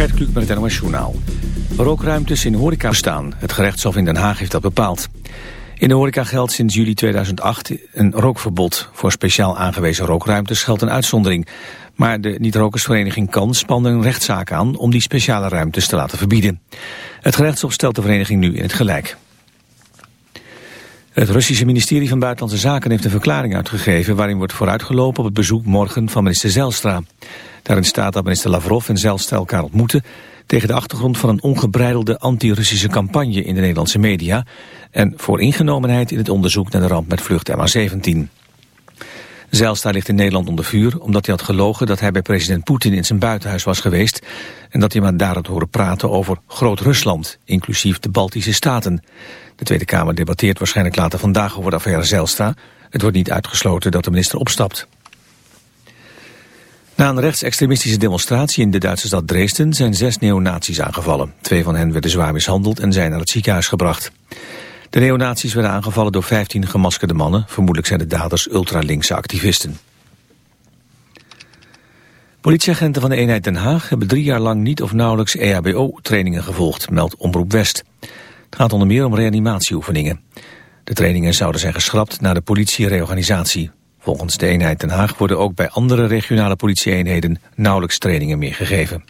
Gert Kluk met het NOS Journaal. Rookruimtes in horeca bestaan. Het gerechtshof in Den Haag heeft dat bepaald. In de horeca geldt sinds juli 2008 een rookverbod. Voor speciaal aangewezen rookruimtes geldt een uitzondering. Maar de niet-rokersvereniging kan spande een rechtszaak aan... om die speciale ruimtes te laten verbieden. Het gerechtshof stelt de vereniging nu in het gelijk. Het Russische ministerie van Buitenlandse Zaken heeft een verklaring uitgegeven... waarin wordt vooruitgelopen op het bezoek morgen van minister Zelstra. Daarin staat dat minister Lavrov en Zelstra elkaar ontmoeten... tegen de achtergrond van een ongebreidelde anti-Russische campagne in de Nederlandse media... en voor ingenomenheid in het onderzoek naar de ramp met vlucht MH17. Zijlstra ligt in Nederland onder vuur omdat hij had gelogen dat hij bij president Poetin in zijn buitenhuis was geweest en dat hij maar daar had horen praten over Groot-Rusland, inclusief de Baltische Staten. De Tweede Kamer debatteert waarschijnlijk later vandaag over de affaire Zijlstra. Het wordt niet uitgesloten dat de minister opstapt. Na een rechtsextremistische demonstratie in de Duitse stad Dresden zijn zes neonazies aangevallen. Twee van hen werden zwaar mishandeld en zijn naar het ziekenhuis gebracht. De neonazies werden aangevallen door 15 gemaskerde mannen. Vermoedelijk zijn de daders ultralinkse activisten. Politieagenten van de eenheid Den Haag hebben drie jaar lang niet of nauwelijks EHBO-trainingen gevolgd, meldt Omroep West. Het gaat onder meer om reanimatieoefeningen. De trainingen zouden zijn geschrapt na de politiereorganisatie. Volgens de eenheid Den Haag worden ook bij andere regionale politieeenheden nauwelijks trainingen meer gegeven.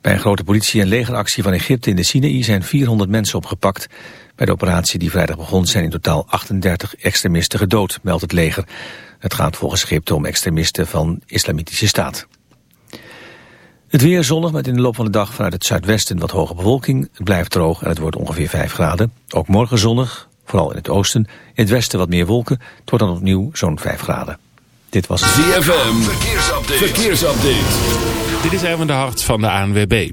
Bij een grote politie- en legeractie van Egypte in de Sinaï zijn 400 mensen opgepakt. Bij de operatie die vrijdag begon zijn in totaal 38 extremisten gedood, meldt het leger. Het gaat volgens Egypte om extremisten van islamitische staat. Het weer zonnig met in de loop van de dag vanuit het zuidwesten wat hoge bewolking. Het blijft droog en het wordt ongeveer 5 graden. Ook morgen zonnig, vooral in het oosten. In het westen wat meer wolken. Het wordt dan opnieuw zo'n 5 graden. Dit was ZFM. Verkeersupdate. Verkeersupdate. Dit is even de hart van de ANWB.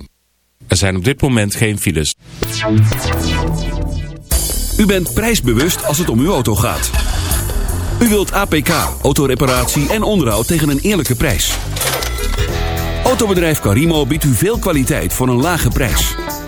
Er zijn op dit moment geen files. U bent prijsbewust als het om uw auto gaat. U wilt APK, autoreparatie en onderhoud tegen een eerlijke prijs. Autobedrijf Carimo biedt u veel kwaliteit voor een lage prijs.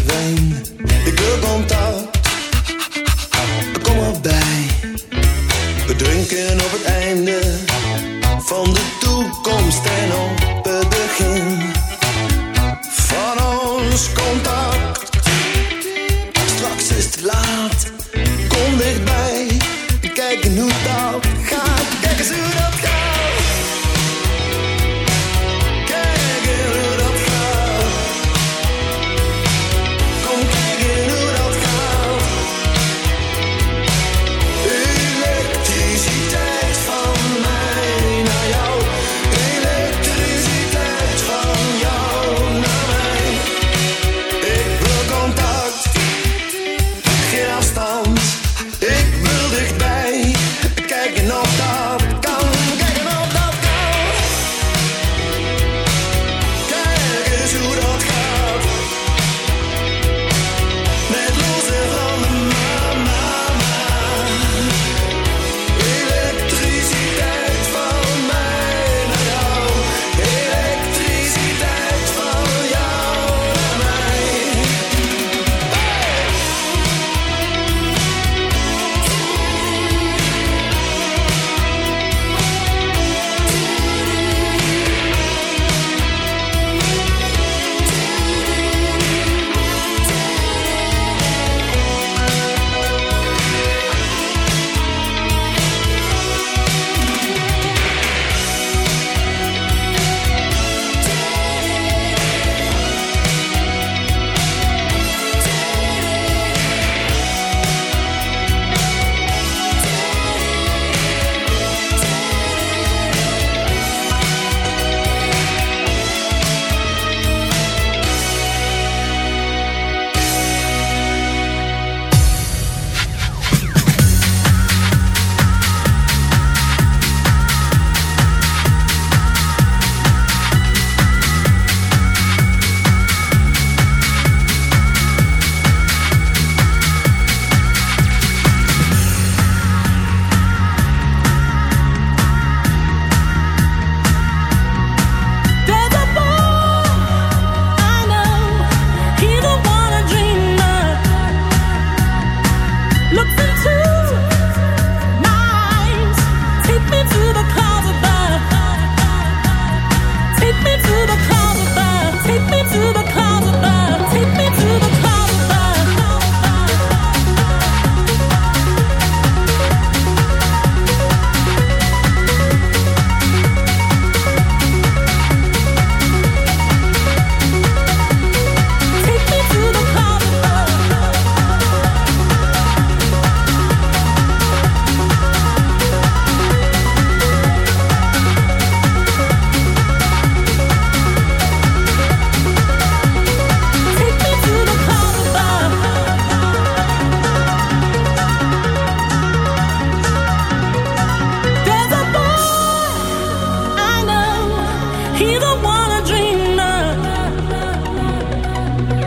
rain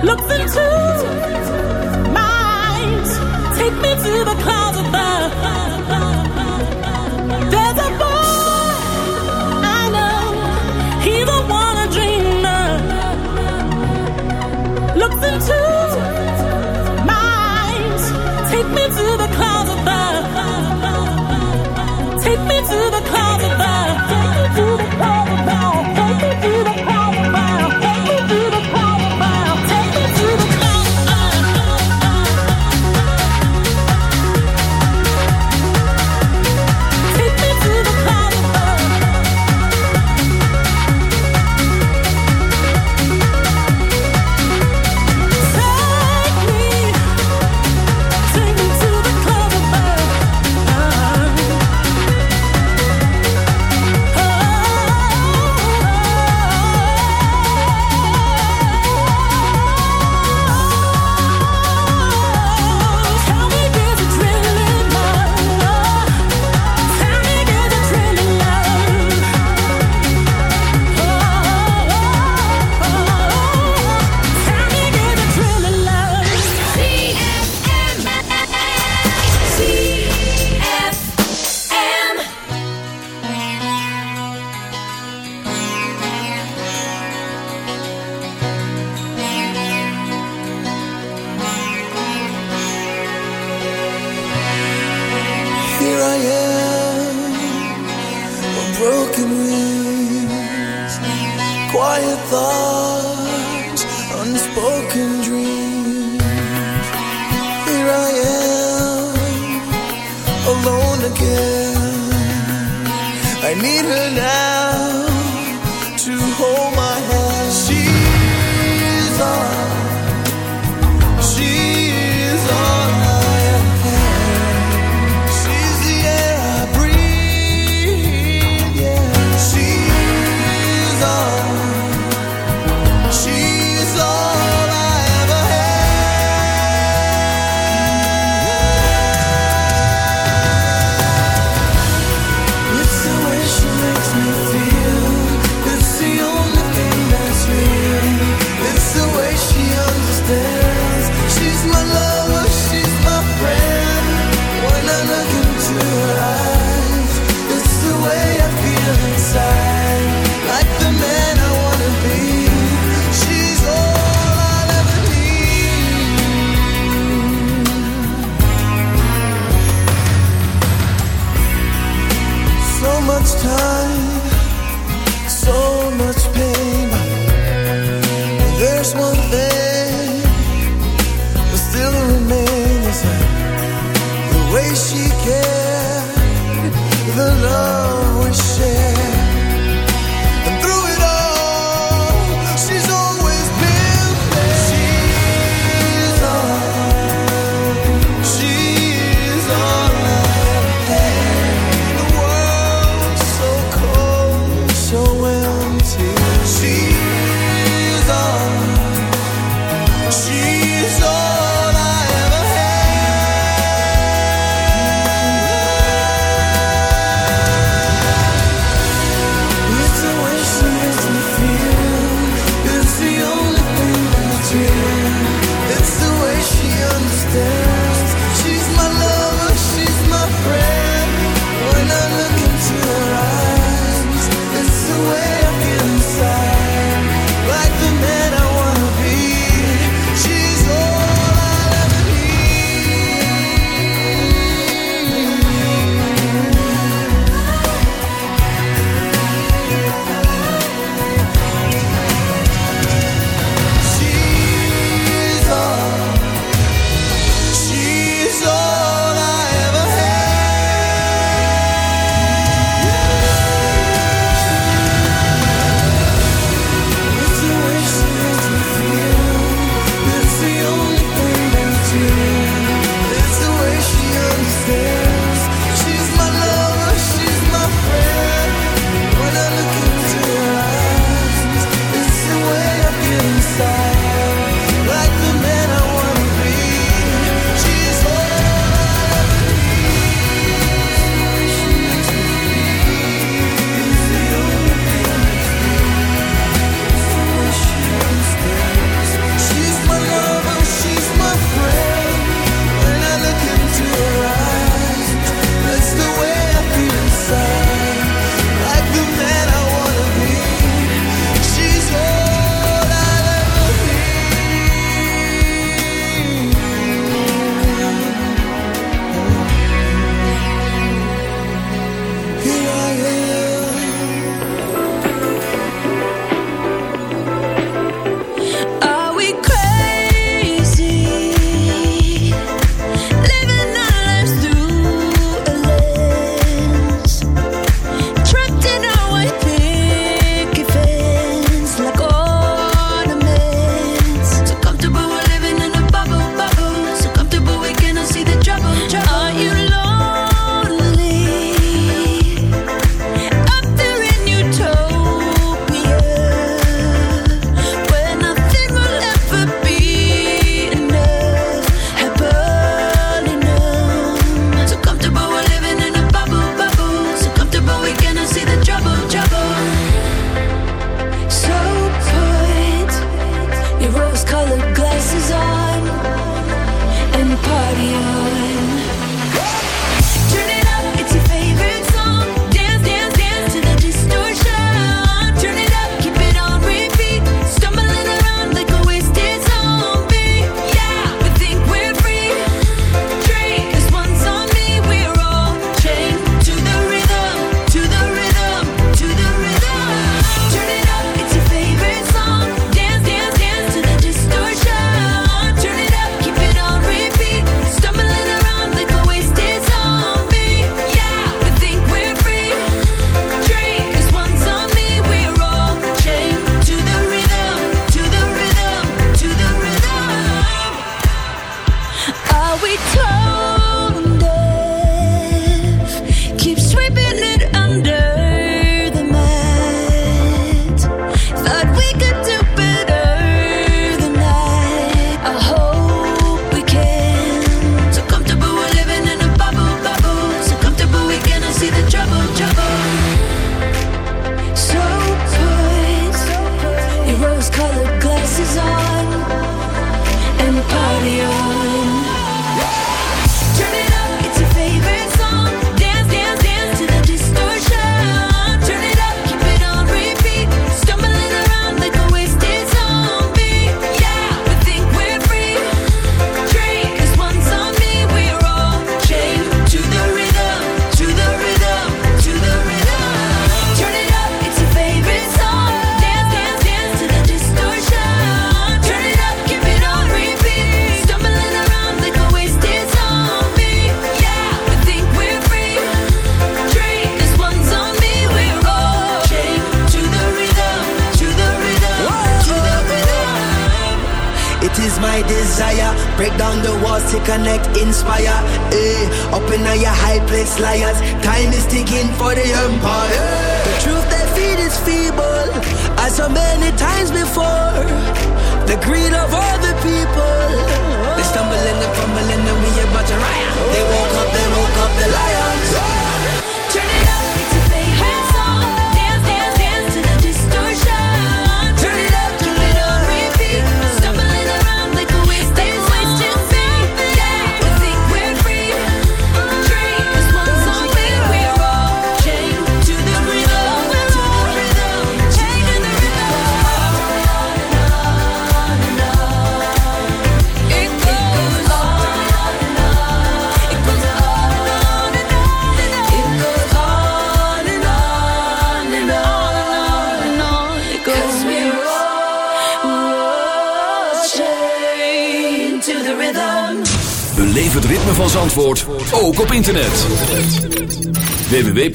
Look into my eyes, take me to the clouds. I need her now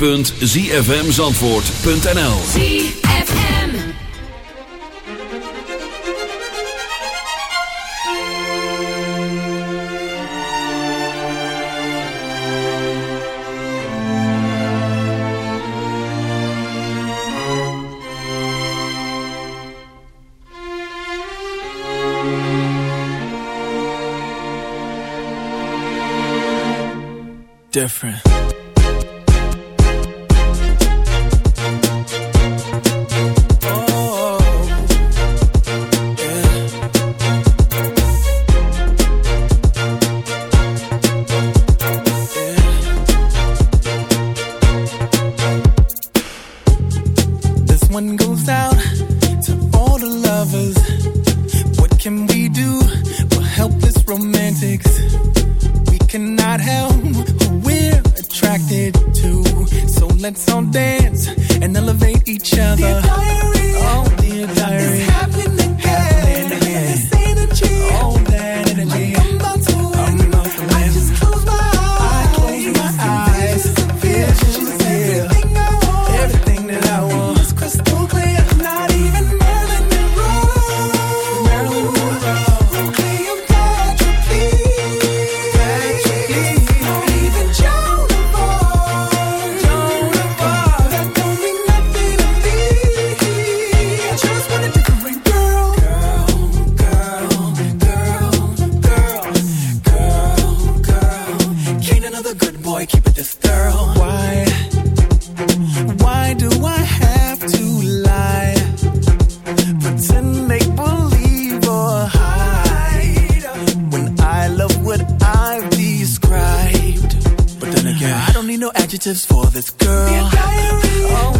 www.zfmzandvoort.nl ZFM. different. Adjectives for this girl.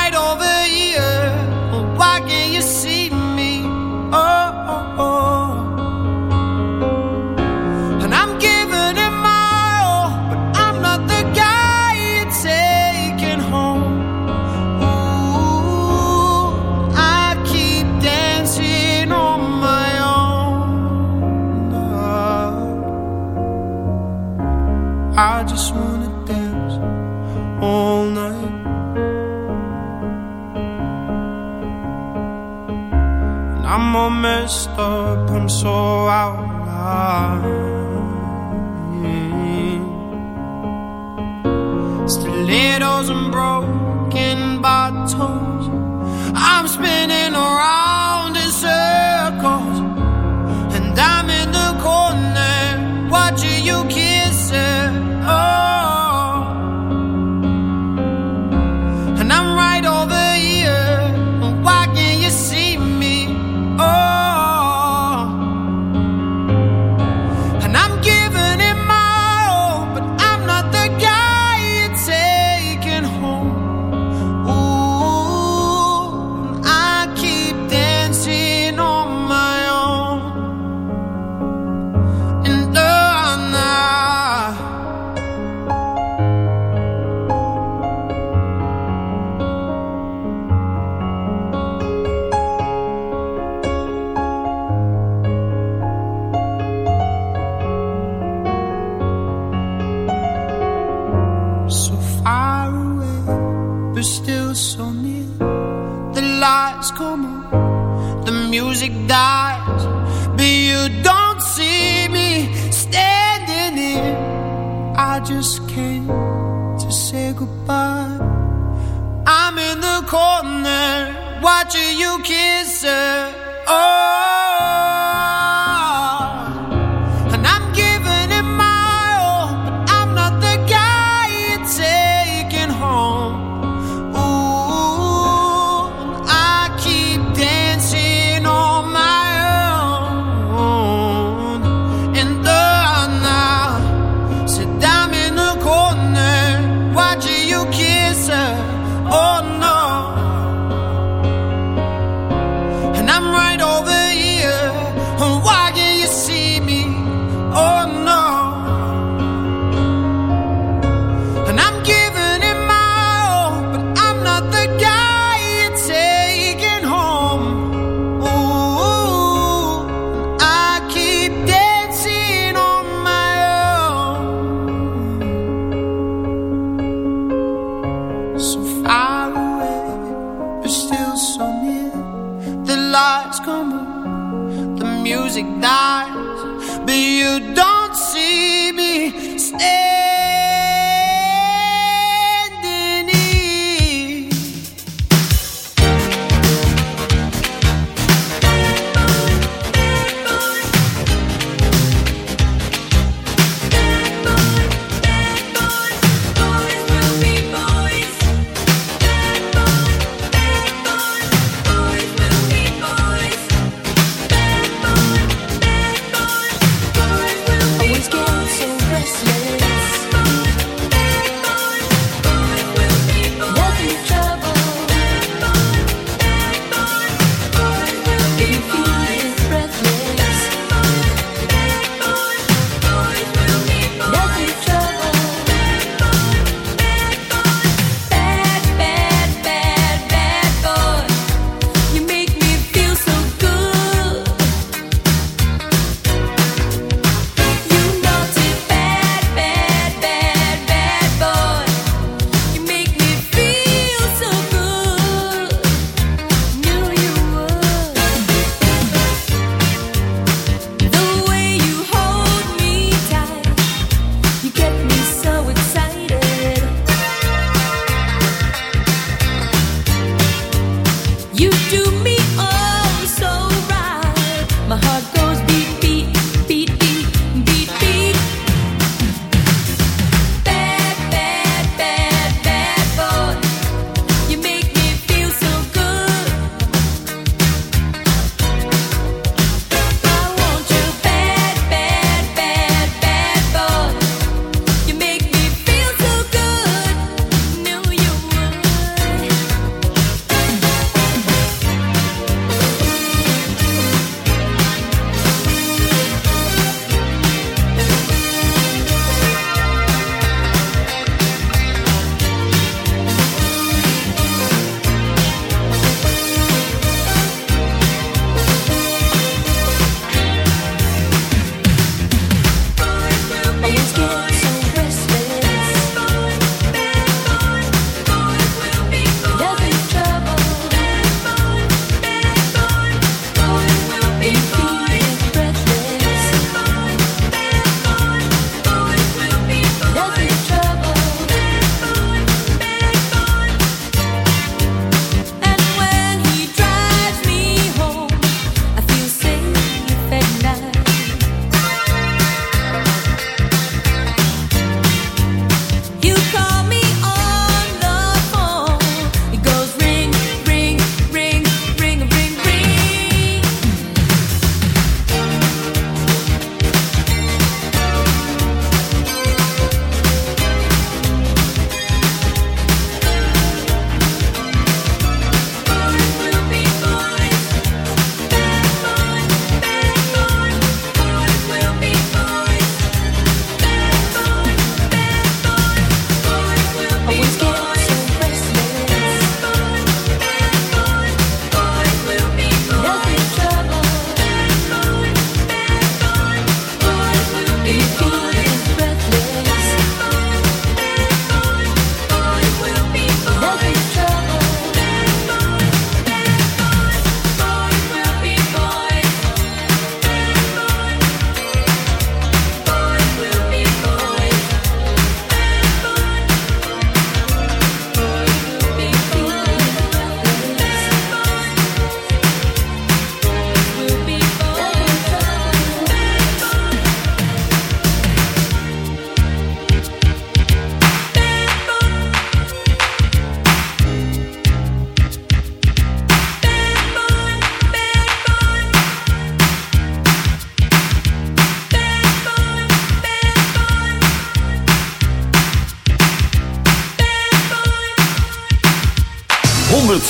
fight all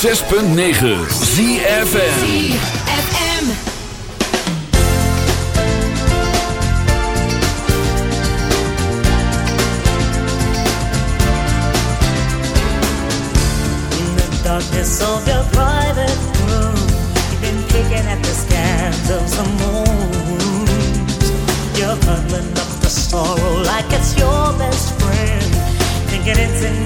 106.9 the darkness of your private room. You've been kicking at the scabs of the moon. You're huddling up the sorrow like it's your best friend, thinking it's enough.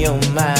Your mind.